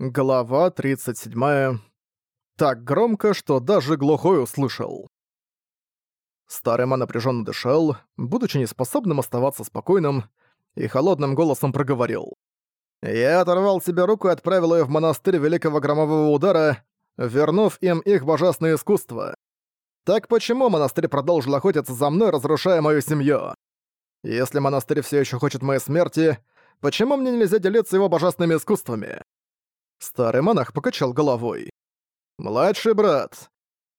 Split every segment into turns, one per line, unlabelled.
Глава 37. Так громко, что даже глухой услышал. Старый ман напряженно дышал, будучи неспособным оставаться спокойным, и холодным голосом проговорил. «Я оторвал себе руку и отправил ее в монастырь Великого Громового Удара, вернув им их божественное искусство. Так почему монастырь продолжил охотиться за мной, разрушая мою семью? Если монастырь все еще хочет моей смерти, почему мне нельзя делиться его божественными искусствами?» Старый монах покачал головой. «Младший брат,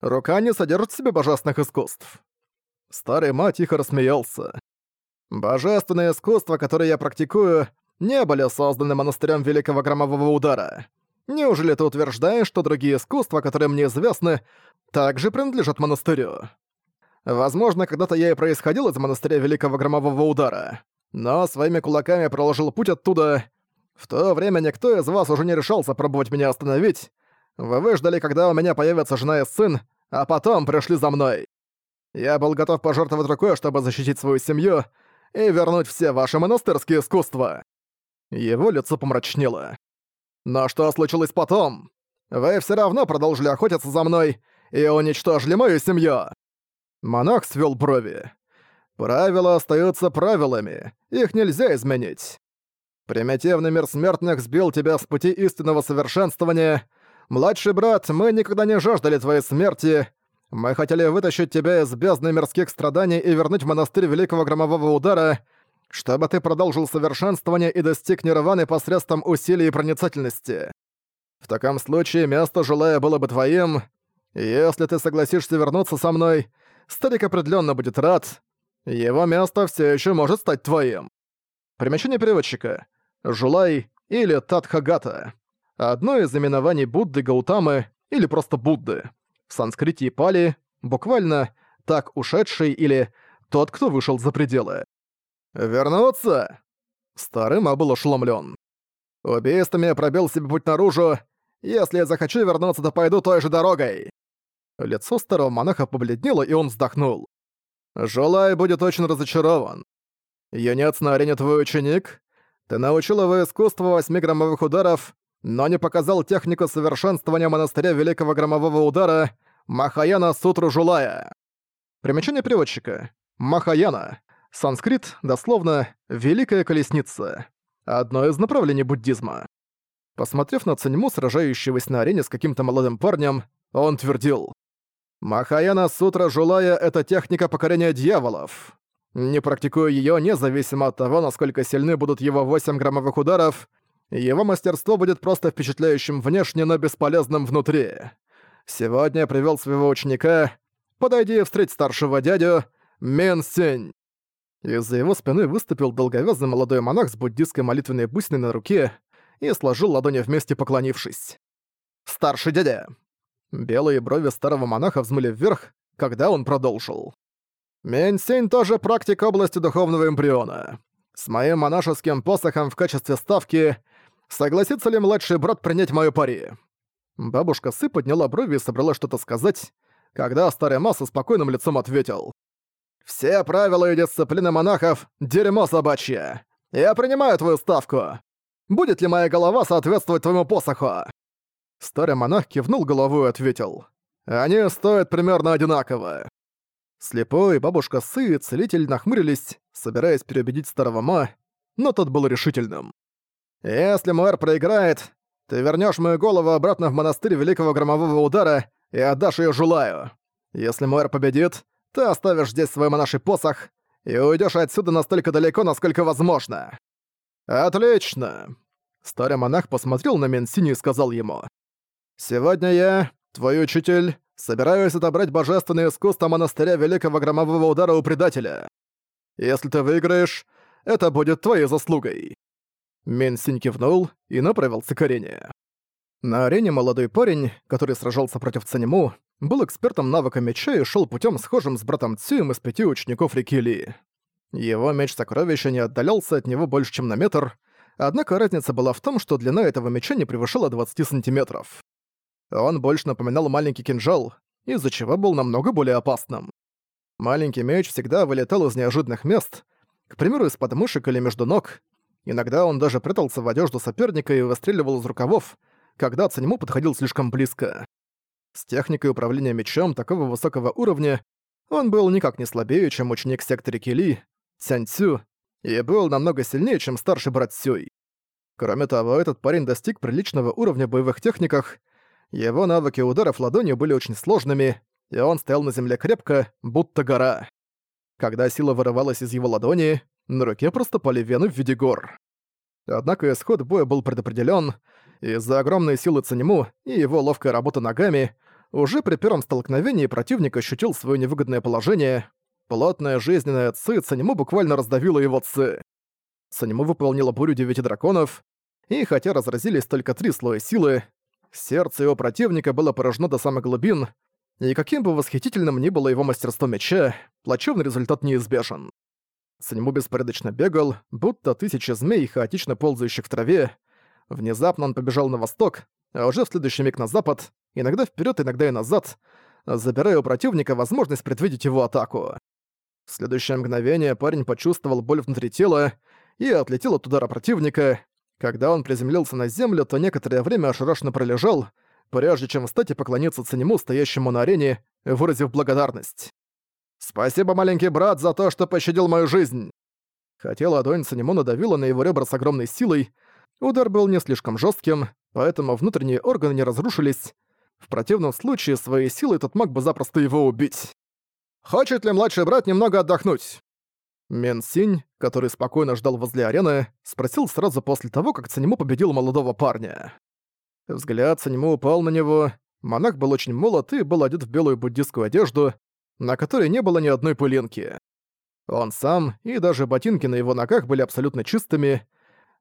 рука не содержит в себе божественных искусств». Старый мать тихо рассмеялся. «Божественные искусства, которые я практикую, не были созданы монастырем Великого Громового Удара. Неужели ты утверждаешь, что другие искусства, которые мне известны, также принадлежат монастырю? Возможно, когда-то я и происходил из монастыря Великого Громового Удара, но своими кулаками проложил путь оттуда, в то время никто из вас уже не решался пробовать меня остановить. Вы выждали, когда у меня появится жена и сын, а потом пришли за мной. Я был готов пожертвовать рукой, чтобы защитить свою семью и вернуть все ваши монастырские искусства». Его лицо помрачнело. «Но что случилось потом? Вы все равно продолжили охотиться за мной и уничтожили мою семью!» Монах свел брови. «Правила остаются правилами, их нельзя изменить. Примитивный мир смертных сбил тебя с пути истинного совершенствования. Младший брат, мы никогда не жаждали твоей смерти. Мы хотели вытащить тебя из бездны мирских страданий и вернуть в монастырь Великого Громового Удара, чтобы ты продолжил совершенствование и достиг нирваны посредством усилий и проницательности. В таком случае место жилая было бы твоим. Если ты согласишься вернуться со мной, старик определенно будет рад. Его место все еще может стать твоим. Примечание переводчика. Жулай или Татхагата. Одно из именований Будды Гаутамы или просто Будды. В санскрите и пали буквально «так ушедший» или «тот, кто вышел за пределы». «Вернуться?» Старый Ма был ошеломлен. «Убийствами я пробил себе путь наружу. Если я захочу вернуться, то пойду той же дорогой». Лицо старого монаха побледнело, и он вздохнул. «Жулай будет очень разочарован. Юнец на арене твой ученик? Ты научил его искусству восьми громовых ударов, но не показал технику совершенствования монастыря Великого Громового Удара Махаяна Сутру Жулая. Примечание переводчика. Махаяна. Санскрит, дословно, «Великая колесница». Одно из направлений буддизма. Посмотрев на Циньму, сражающегося на арене с каким-то молодым парнем, он твердил. «Махаяна Сутра Жулая — это техника покорения дьяволов. Не практикуя её независимо от того, насколько сильны будут его 8 граммовых ударов, его мастерство будет просто впечатляющим внешне, но бесполезным внутри. Сегодня я привёл своего ученика. Подойди и встреть старшего дядю Мин Синь. Из-за его спины выступил долговязый молодой монах с буддийской молитвенной бусиной на руке и сложил ладони вместе, поклонившись. «Старший дядя!» Белые брови старого монаха взмыли вверх, когда он продолжил. Менсень тоже практик области духовного эмбриона. С моим монашеским посохом в качестве ставки согласится ли младший брат принять мою пари?» Бабушка Сы подняла брови и собрала что-то сказать, когда старый Ма со спокойным лицом ответил. «Все правила и дисциплины монахов — дерьмо собачье. Я принимаю твою ставку. Будет ли моя голова соответствовать твоему посоху?» Старый монах кивнул головой и ответил. «Они стоят примерно одинаково». Слепой, бабушка Сы и целитель нахмурились, собираясь переубедить старого Ма, но тот был решительным. «Если Муэр проиграет, ты вернешь мою голову обратно в монастырь Великого Громового Удара и отдашь ее Жулаю. Если Муэр победит, ты оставишь здесь свой монаший посох и уйдешь отсюда настолько далеко, насколько возможно». «Отлично!» Старый монах посмотрел на Менсини и сказал ему. «Сегодня я, твой учитель, собираюсь отобрать божественное искусство монастыря Великого Громового Удара у предателя. Если ты выиграешь, это будет твоей заслугой». Мин Синь кивнул и направился к арене. На арене молодой парень, который сражался против Цанему, был экспертом навыка меча и шел путем схожим с братом Цюем из пяти учеников реки Ли. Его меч сокровища не отдалялся от него больше, чем на метр, однако разница была в том, что длина этого меча не превышала 20 сантиметров. Он больше напоминал маленький кинжал, из-за чего был намного более опасным. Маленький меч всегда вылетал из неожиданных мест, к примеру, из подмышек или между ног. Иногда он даже прятался в одежду соперника и выстреливал из рукавов, когда Цанему подходил слишком близко. С техникой управления мечом такого высокого уровня он был никак не слабее, чем ученик секторе Кили, Цянь Цю, и был намного сильнее, чем старший брат Сюй. Кроме того, этот парень достиг приличного уровня в боевых техниках, его навыки ударов ладонью были очень сложными, и он стоял на земле крепко, будто гора. Когда сила вырывалась из его ладони, на руке проступали вены в виде гор. Однако исход боя был предопределён, из-за огромной силы Цанему и его ловкая работа ногами, уже при первом столкновении противник ощутил своё невыгодное положение. Плотная жизненная ци Цанему буквально раздавила его ци. Цанему выполнила бурю девяти драконов, и хотя разразились только три слоя силы, сердце его противника было поражено до самых глубин, и каким бы восхитительным ни было его мастерство меча, плачевный результат неизбежен. Санему беспорядочно бегал, будто тысяча змей, хаотично ползающих в траве. Внезапно он побежал на восток, а уже в следующий миг на запад, иногда вперед, иногда и назад, забирая у противника возможность предвидеть его атаку. В следующее мгновение парень почувствовал боль внутри тела и отлетел от удара противника. Когда он приземлился на землю, то некоторое время ошарашенно пролежал, прежде чем встать и поклониться Цанему, стоящему на арене, выразив благодарность. «Спасибо, маленький брат, за то, что пощадил мою жизнь!» Хотя ладонь Санему надавила на его ребра с огромной силой, удар был не слишком жестким, поэтому внутренние органы не разрушились. В противном случае своей силой тот мог бы запросто его убить. «Хочет ли младший брат немного отдохнуть?» Мен Синь, который спокойно ждал возле арены, спросил сразу после того, как Цанему победил молодого парня. Взгляд Цанему упал на него. Монах был очень молод и был одет в белую буддистскую одежду, на которой не было ни одной пылинки. Он сам и даже ботинки на его ногах были абсолютно чистыми,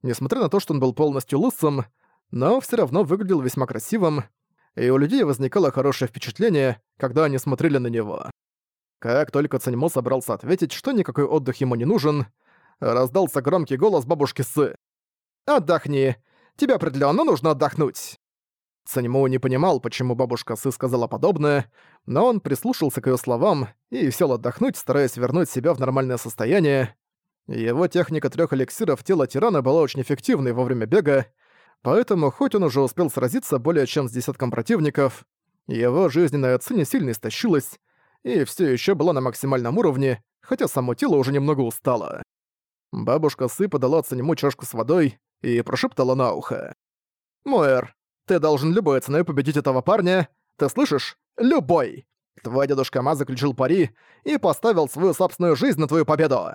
несмотря на то, что он был полностью лысым, но все равно выглядел весьма красивым, и у людей возникало хорошее впечатление, когда они смотрели на него. Как только Цаньмо собрался ответить, что никакой отдых ему не нужен, раздался громкий голос бабушки Сы. «Отдохни! Тебе определенно нужно отдохнуть!» Саньму не понимал, почему бабушка Сы сказала подобное, но он прислушался к ее словам и сел отдохнуть, стараясь вернуть себя в нормальное состояние. Его техника трех эликсиров тела тирана была очень эффективной во время бега, поэтому хоть он уже успел сразиться более чем с десятком противников, его жизненная ци сильно истощилась и все еще была на максимальном уровне, хотя само тело уже немного устало. Бабушка Сы подала Цанему чашку с водой и прошептала на ухо. «Муэр, ты должен любой ценой победить этого парня. Ты слышишь? Любой! Твой дедушка Ма заключил пари и поставил свою собственную жизнь на твою победу!»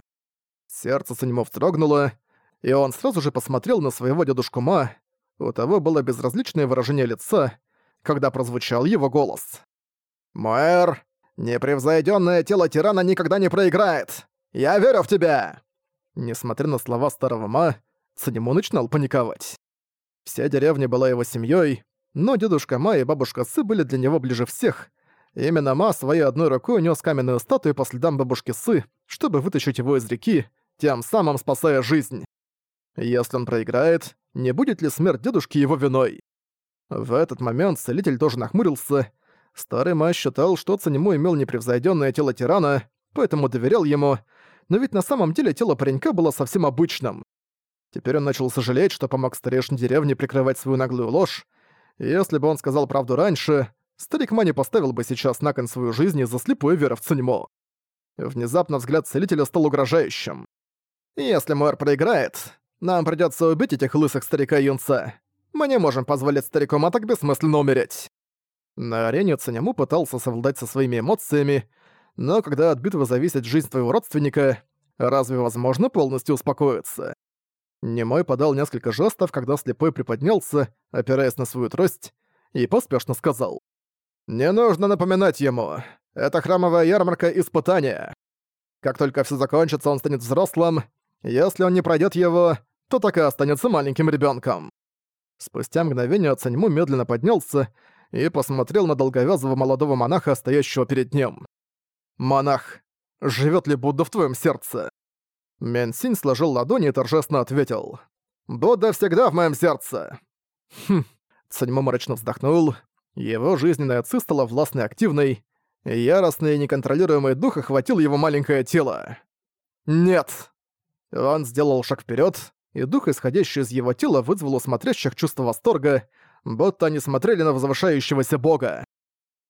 Сердце Санимо вздрогнуло, и он сразу же посмотрел на своего дедушку Ма. У того было безразличное выражение лица, когда прозвучал его голос. «Мэр, непревзойдённое тело тирана никогда не проиграет! Я верю в тебя!» Несмотря на слова старого Ма, Санимо начинал паниковать. Вся деревня была его семьей, но дедушка Ма и бабушка Сы были для него ближе всех. Именно Ма своей одной рукой нес каменную статую по следам бабушки Сы, чтобы вытащить его из реки, тем самым спасая жизнь. Если он проиграет, не будет ли смерть дедушки его виной? В этот момент целитель тоже нахмурился. Старый Ма считал, что Цанему имел непревзойденное тело тирана, поэтому доверял ему, но ведь на самом деле тело паренька было совсем обычным. Теперь он начал сожалеть, что помог старейшин деревни прикрывать свою наглую ложь. Если бы он сказал правду раньше, старик Мани поставил бы сейчас на кон свою жизнь из-за слепой веры в Циньмо. Внезапно взгляд целителя стал угрожающим. «Если мэр проиграет, нам придётся убить этих лысых старика юнца. Мы не можем позволить старику Ма так бессмысленно умереть». На арене Циньму пытался совладать со своими эмоциями, но когда от битвы зависит жизнь твоего родственника, разве возможно полностью успокоиться? Немой подал несколько жестов, когда слепой приподнялся, опираясь на свою трость, и поспешно сказал. «Не нужно напоминать ему. Это храмовая ярмарка испытания. Как только все закончится, он станет взрослым. Если он не пройдет его, то так и останется маленьким ребенком. Спустя мгновение Цаньму медленно поднялся и посмотрел на долговязого молодого монаха, стоящего перед ним. «Монах, живет ли Будда в твоем сердце?» Мянсинь сложил ладони и торжественно ответил. «Будда всегда в моем сердце!» Хм. Цаньмо мрачно вздохнул. Его жизненная ци стала властной активной. Яростный и неконтролируемый дух охватил его маленькое тело. «Нет!» Он сделал шаг вперед, и дух, исходящий из его тела, вызвал у смотрящих чувство восторга, будто они смотрели на возвышающегося бога.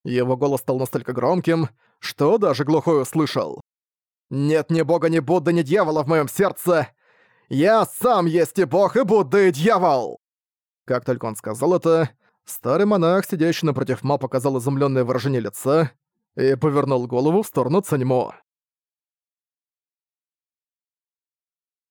Его голос стал настолько громким, что даже глухой услышал. «Нет ни бога, ни Будды, ни дьявола в моем сердце! Я сам есть и бог, и Будда, и дьявол!» Как только он сказал это, старый монах, сидящий напротив ма, показал изумленное выражение лица и повернул голову в сторону Цаньмо.